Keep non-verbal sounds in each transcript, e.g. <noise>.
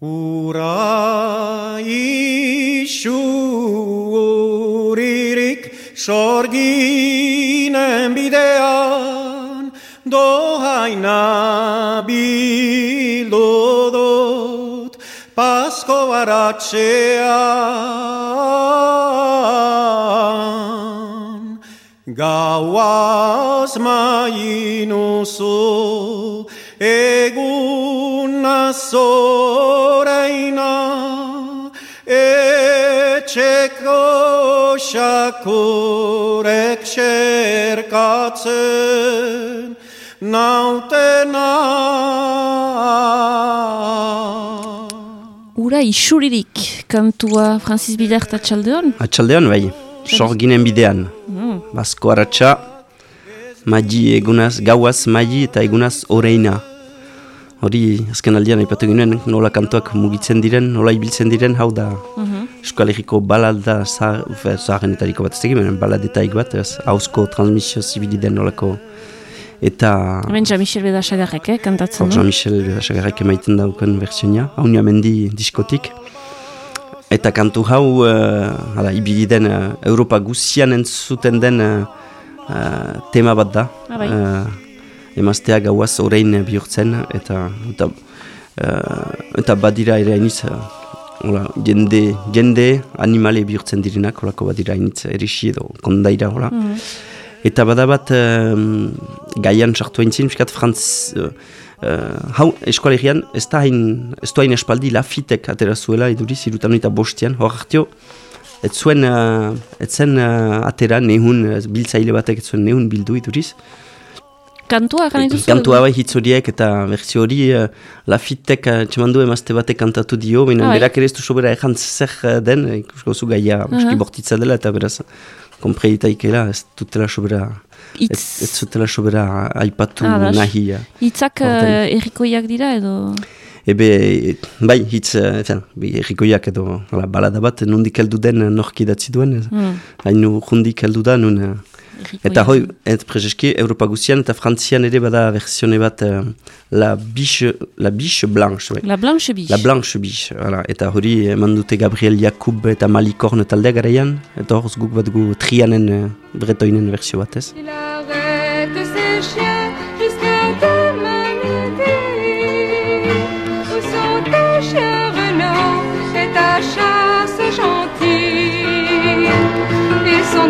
Ura isuririk sorginen bidean dohaina bilodot pasko baratxean gauaz mainuzu egun nazoreina etxeko xakurek xerkatzen nautena Ura isuririk kantua Francis Bidart atxaldeon? Atxaldeon, bai, sorginen bidean. Mm. Basko aratsa, magi egunaz, gauaz magi eta egunaz oreina. Hori, azken aldean, aipatu ginen, nola kantuak mugitzen diren, nola ibiltzen diren, hau da, Mhm. Euskal Herriko balalda zaharrenetariko bat ez egin, baladetaik bat, ez, hauzko transmisio zibili den nolako. Eta Hemen Jean-Michel Bedasagarrek, eh, kantatzen du. Jean-Michel Sagarrak emaiten dauken versionia, hau mendi diskotik. Eta kantu hau, uh, hala, ibili den, uh, Europa guzian entzuten den uh, uh, tema bat da. Ah, bai. Uh, emaztea gauaz orain bihurtzen, eta, eta, uh, eta badira ere hainiz, uh, hola, jende, jende animale bihurtzen direnak, holako badira hainitz erixi edo kondaira, hola. Mhm. Eta bada bat um, gaian sartu haintzin, fiskat frantz... Uh, uh, hau eskualegian ez da hain, ez du hain espaldi lafitek atera zuela iduriz, irutan eta bostian, hor hartio, ez zuen, uh, ez zen uh, atera nehun, uh, biltzaile batek ez zuen nehun bildu iduriz. Kantua gana dituzu? Kantu hau hitz horiek eta berzio hori uh, lafitek uh, txemandu emazte batek kantatu dio, baina Ah, bai. berak ere ez du sobera ejan zer uh, den, ikusko zu gaia uh bortitza dela eta beraz kompreitaikela ez dutela sobera ez, Itz, ez zutela sobera aipatu Ah, nahi. hitzak Horten. uh, errikoiak dira edo... Ebe, bai, hitz, enfin, bi, errikoiak edo hala, balada bat nondik heldu den uh, nork idatzi duen, Mm. hain jundik heldu da, nun, uh, errikoiak. Eta hoi, et prezeski, Europa guzian eta Frantzian ere bada versione bat uh, la biche, la biche blanche, bai. La Blanche Biche. La blanche biche, voilà. eta hori eman dute Gabriel Jakub eta Malikorn taldea garaian, eta hor guk bat gu trianen uh, bretoinen versio bat ez.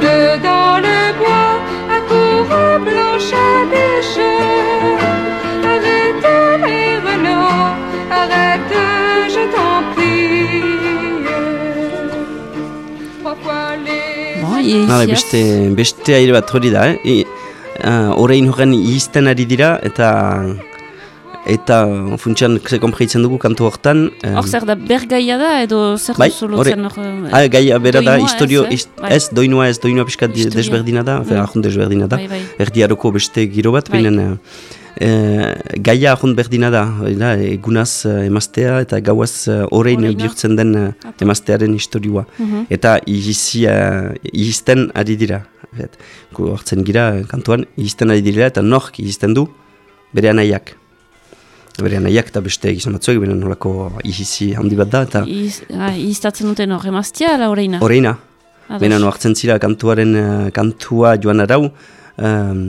Deux dans le bois, à courre blanche à biche. Arrête les Renaud, arrête, je t'en prie. Bon, iziaz. beste, beste aire bat hori da, eh? I, uh, orain horren izten ari dira, eta eta funtsian ze konpreitzen dugu kantu hortan. eh, Hor zer da, bergaia da edo zer Bai, lotzen hor... Ah, gaia bera da, Doinua ez, historio, eh? Bai. ez, doinua ez, doinua Historia. desberdina da, Mm. mm. ahun desberdina da, Bai, bai. erdiaroko beste giro bat, Bai. baina eh, gaia ahun berdina da, da, egunaz eh, emaztea eta gauaz eh, Oraina. bihurtzen den eh, emaztearen historioa. Mhm. Eta ihizi, uh, ihizten ari dira. Hartzen gira eh, kantuan, ihizten ari dira eta nork ihizten du bere anaiak. Bere anaiak eta beste gizon batzuek, beren nolako ihizi handi bat da, eta Iz, ah, iztatzen duten hor emaztia, ala horreina? Horeina, Ados. Bena no hartzen zira kantuaren eh, kantua joan arau, um,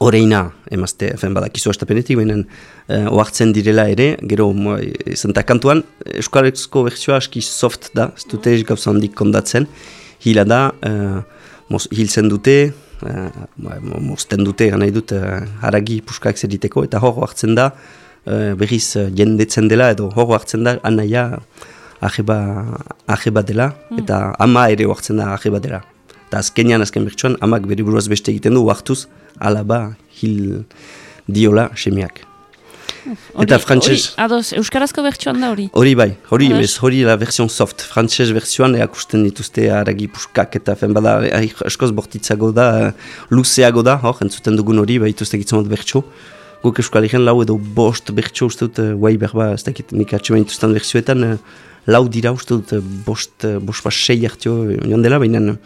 oreina emazte, fen badakizu astapenetik, baina uh, ohartzen direla ere, gero mo- izan ta kantuan, Euskarazko bertsioa aski soft da, ez dute gauza handik kondatzen, hila da, uh, mos, hiltzen dute, uh, mo- mozten dute, gana dut, uh, haragi puskak zeriteko, eta hor hartzen da, uh, berriz uh, jendetzen dela, edo hor hartzen da, anaia, ajeba, ajeba dela, eta ama ere oartzen da ajeba dela. Eta azkenean, azken bertsuan, amak bere buruaz beste egiten du, oartuz, alaba hil diola semeak. Hori- eta frantses- hori, Ados, euskarazko bertsuan da hori? Hori bai, hori emez, hori la version soft. Frantses versioan eakusten dituzte haragi puskak eta fen bada, eh, askoz bortitzago da, eh, luzeago da, hor, entzuten dugun hori, bai dituzte gitzon bat bertso. Guk euskal Herrian lau edo bost bertso uste dut, guai berba, ez dakit, nik atxeman dituzten versioetan, eh, lau dira uste dut, bost, eh, bost bat sei hartio joan dela, baina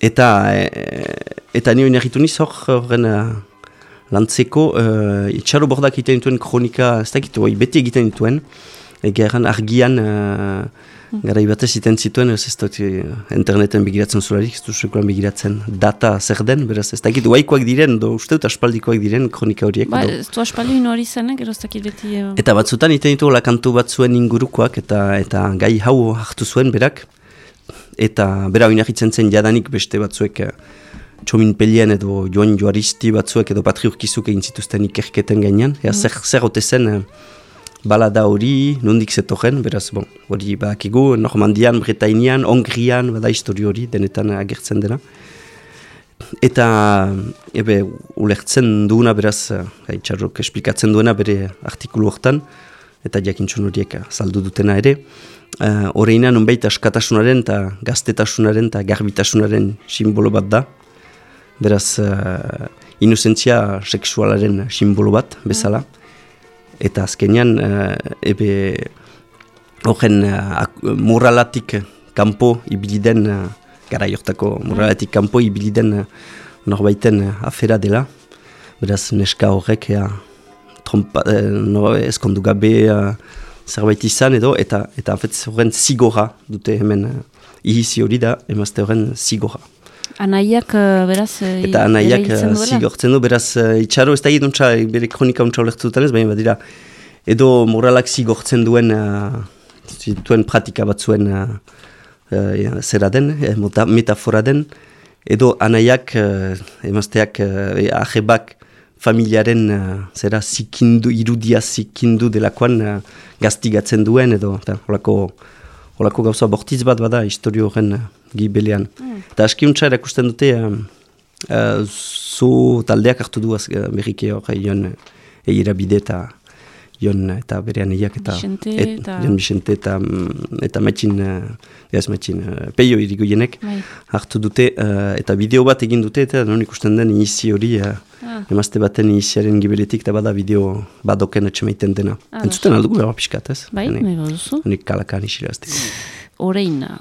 eta eh, eta nio inerritu niz hor horren lantzeko uh, itxaro bordak egiten dituen kronika, ez dakit, beti egiten dituen egeran argian uh, gara batez iten zituen, ez ez eh, interneten begiratzen zularik, ez dut sekulan begiratzen data zer den, beraz ez dakit uaikoak diren, do uste dut aspaldikoak diren kronika horiek. Ba, ez du aspaldi hori zen, gero ez dakit beti... eh, Eta batzutan iten ditu kantu batzuen ingurukoak eta eta gai hau hartu zuen berak eta bera oinahitzen zen jadanik beste batzuek eh, txomin pelien edo joan joaristi batzuek edo patri urkizuk egin zituzten ikerketen gainean. Ea zer, zer ote zen eh, balada hori, nondik zetoren, beraz, bon, hori badakigu, Normandian, Bretainian, Hongrian, bada histori hori, denetan agertzen dena. Eta, ebe, ulertzen duena, beraz, eh, itxarrok esplikatzen duena bere artikulu hortan, eta jakintxun horiek saldu dutena ere. Uh, nonbait askatasunaren eta gaztetasunaren eta garbitasunaren simbolo bat da. Beraz, uh, inozentzia seksualaren simbolo bat, bezala. Eta azkenean, uh, ebe, horren uh, ak- moralatik kanpo ibili den, uh, gara jortako moralatik kanpo ibili den uh, norbaiten uh, afera dela. Beraz, neska horrek, ea, trompa, eh, no, eskondu gabe uh, zerbait izan edo, eta eta horren zigorra dute hemen uh, ihizi hori da, emazte horren zigorra. Anaiak, eh, beraz... eh, Eta anaiak duela? zigortzen du, beraz, itxaro ez da edontza, bere kronika ontsa ulertu dutenez, baina badira, edo moralak zigortzen duen, uh, zituen pratika batzuen uh, uh, zera den, eh, mota- metafora den, edo anaiak, uh, emazteak, uh, ahebak, familiaren uh, zera zikindu, irudia zikindu delakoan uh, gaztigatzen duen, edo eta holako, holako gauza bortiz bat bada historio horren uh, gibelean. Eta askiuntza erakusten dute, um, uh, zu taldeak hartu du az- uh, berriki hor, jon eira bide eta jon eta bere aneiak eta Vicente et- eta- eta, mm, eta matxin, uh, ez matxin, uh, peio irigoienek Bai. hartu dute uh, eta bideo bat egin dute eta non ikusten den inizi hori uh, Ah. emazte baten iniziaren gibeletik eta bada bideo badoken etxemaiten dena. Ah, Entzuten aldugu behar piskat, ez? Bai, nahi baduzu. Nik kalakan isirazteko. Oreina.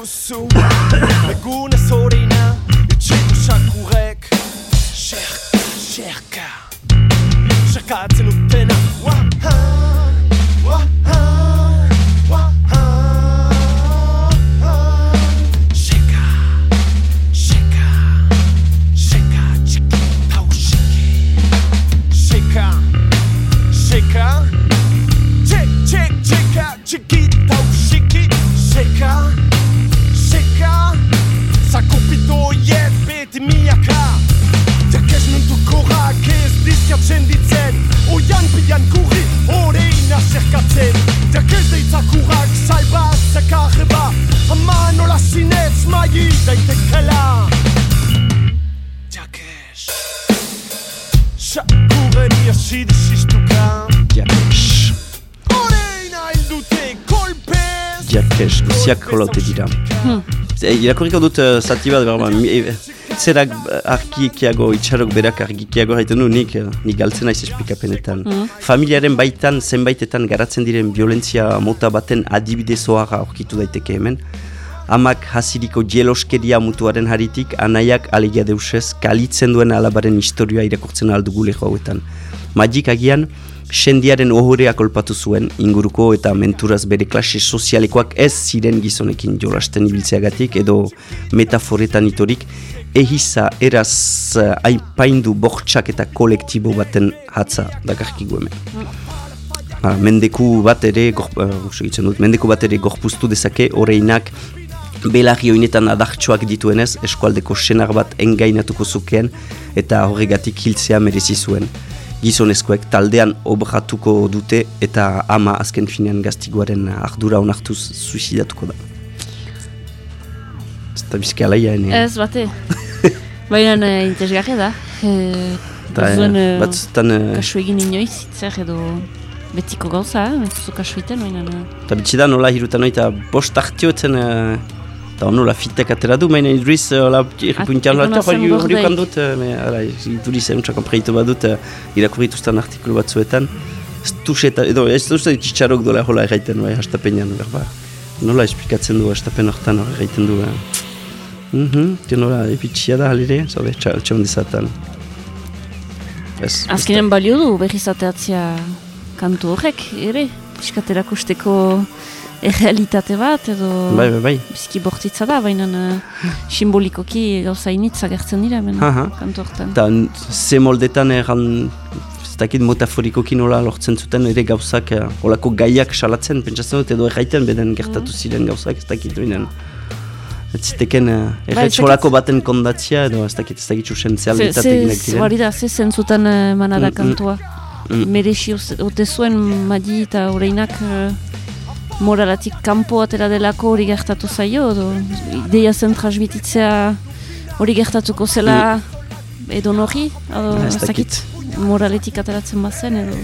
too soon. Guziak holaute dira. E, irakurriko dut uh, zati bat, berba, mi- e, zerak uh, argikiago, itxarok berak argikiago haiten du, nik, nik galtzen naiz esplikapenetan. Familiaren baitan, zenbaitetan garatzen diren violentzia mota baten adibide zoharra aurkitu daiteke hemen. Amak hasiriko jeloskeria mutuaren haritik, anaiak alegia deusez, kalitzen duen alabaren historioa irakurtzen aldugu leho hauetan. Magik agian, sendiaren ohorea kolpatu zuen, inguruko eta menturaz bere klase sozialekoak ez ziren gizonekin jolasten ibiltzeagatik edo metaforetan itorik, ehiza eraz uh, aipaindu bortxak eta kolektibo baten hatza dakarkigu hemen. Hala, mendeku bat ere, uh, dut, mendeku bat ere gorpuztu dezake oreinak belarri hoinetan adartxoak dituenez, eskualdeko senar bat engainatuko zukeen eta horregatik hiltzea merezi zuen. Gizonezkoek taldean obratuko dute eta ama azken finean gaztiguaren ardura onartuz suicidatuko da. Ez da bizki alaia. Ez, bate. Baina eh, interesgarria da. Eh, Eta, zuen, eh, eh, batzutan, eh, kasu egin inoiz, itzer edo betiko gauza, eh? ez duzu kasu egiten, baina... eh, Eta bitxi da nola hirutan hori eta bost hartioetzen uh, eta nola fitek atera du, baina iduriz uh, hola irripuntian At- hori egon hori zen hori gordeik. ukan dut, me, ara, iduriz eguntza konpreitu badut uh, irakurrituzten artikulu batzuetan ez duzeta, edo ez duzeta txitsarok dola jola erraiten bai, hastapenean, berba. Nola esplikatzen du hastapen hortan hor erraiten du. Eh? Mhm, mm nola epitxia da halire, zaude, txaltxon dizatan. Ez, Azkenen balio du berriz ateatzia kantu horrek, ere? Piskat erakusteko errealitate bat, edo... Bai, bai, bai. Bizki bortitza da, baina uh, simbolikoki gauza initz agertzen dira, Aha. kantu hortan. Eta ze moldetan erran, ez dakit metaforikoki nola lortzen zuten ere gauzak, eh, olako gaiak salatzen, pentsatzen dut edo erraiten beden gertatu ziren gauzak, ez dakit duinen. Ez ziteken, uh, Bai, ez erretz dakit. olako baten kondatzia edo ez dakit, ez dakit zuzen Ze, zealditate ze, eginak ze, diren. hori da, ze zentzutan uh, manada Mm, mm. kantua. Mm. Merexi oz- ote zuen madi eta oreinak uh, moralatik kanpo atera delako hori gertatu zaio, edo ideia zen transmititzea hori gertatuko zela edo nori, edo Ah, ez ez dakit, moraletik ateratzen bazen, edo...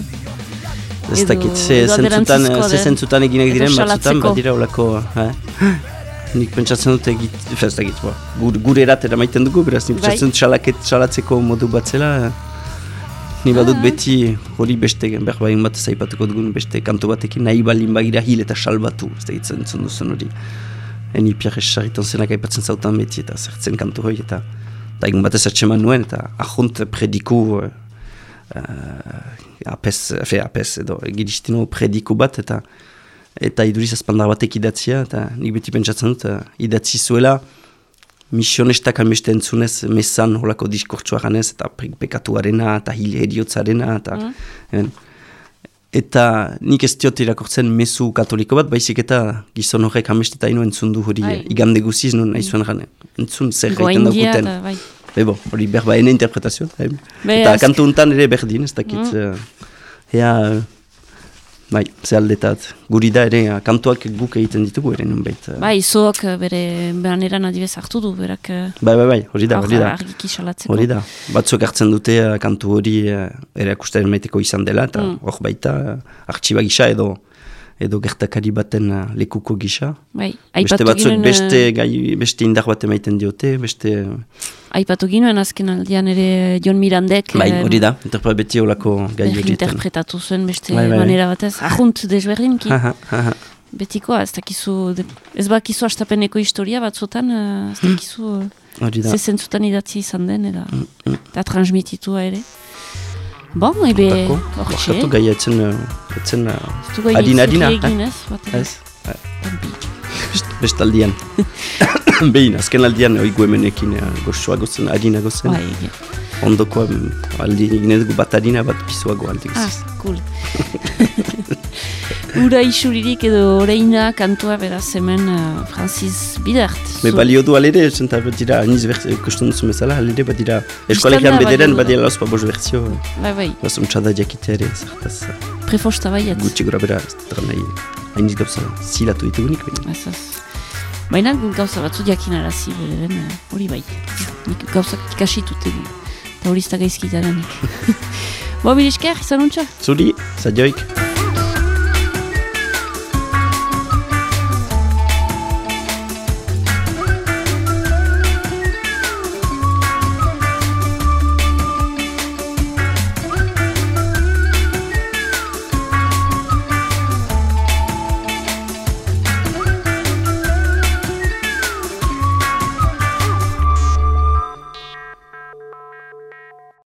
Ez dakit, ze zentzutan, alderantzizkoa ze den. zentzutan eginak Edo diren, batzutan badira olako, eh? <laughs> Nik pentsatzen dut egit, ez dakit, gure, gure eratera maiten dugu, beraz, nik Bai. pentsatzen dut salatzeko modu bat zela, eh? Ni badut beti hori beste, behar bain bat zaipatuko dugun beste kantu batekin, nahi balin bagira hil eta salbatu, ez dakit zentzun duzen hori. Eni Pierre Sarriton zenak aipatzen zautan beti eta zertzen kantu hori eta eta egun batez atseman nuen eta ahunt prediku uh, apes, fe, apes edo giristino prediku bat eta eta iduriz azpandar batek idatzia eta nik beti pentsatzen dut uh, idatzi zuela misionestak ameste entzunez mesan holako diskurtsua ganez eta pe pekatuarena eta hil heriotzarena eta hemen. eta nik ez diot irakortzen mezu katoliko bat, baizik eta gizon horrek amesteta ino entzun du hori Bai. igande guziz non nahi zuen gane. Entzun zer gaiten daukuten. bai. Ebo, hori berba ene interpretazio. eh. Eta kantu untan ere berdin, ez dakit. eh, ea, bai, ze aldetat. Guri da ere, kantuak guk egiten ditugu ere nunbait. eh. Bai, izoak eh, bere baneran adibez hartu du, berak eh, bai, bai, bai, hori da, hori da. argiki salatzeko. Hori da, batzuk hartzen dute kantu hori uh, erakustaren maiteko izan dela, eta Mm. hor baita, uh, artxiba gisa edo edo gertakari baten lekuko gisa. Bai, Beste aipatu batzuk ginen, beste, gai, beste indar bat emaiten diote, beste... aipatu ginen azken aldian ere Jon Mirandek Bai, eh, hori da, interpret beti olako gai horietan. interpretatu zuen beste Bai, bai, manera batez. Ahunt desberdinki, Ha, ha, ha, betikoa, ez dakizu, ez bakizu astapeneko historia batzutan, eh, ez dakizu eh, Hori da. ze zentzutan idatzi izan den, eta, mm. eta transmititua ere. Bon, ebe, hortxe, bakatu gaia etzen, eh, etzen eh, adina, adina, ez, bat ez, bestaldian. <laughs> <laughs> Behin, azken aldian, oigu hemenekin uh, gozoa gozen, adina gozen. Bai. Ondoko aldi egin dugu bat adina bat pizuago aldi Ah, cool. <laughs> Ura isuririk edo oreina kantua beraz hemen uh, Francis Bidart. Me balio du alere, zenta bat dira, aniz kostun duzu bezala, alere bat dira, eskolegian bederen bat dira lauz babos bertzio, Bai, bai, bas untxada jakitea ere, zertaz, prefosta baiet. gutxi gora bera, ez dut nahi, hainiz gauza zilatu ditugunik, baina. Baina gauza batzu jakinarazi bederen eh, hori bai. Nik gauzak ikasitut egin. Eta hori ez da gaizkitaranik. Bo, <laughs> bilisker, izan untxa? Zuri, zadioik.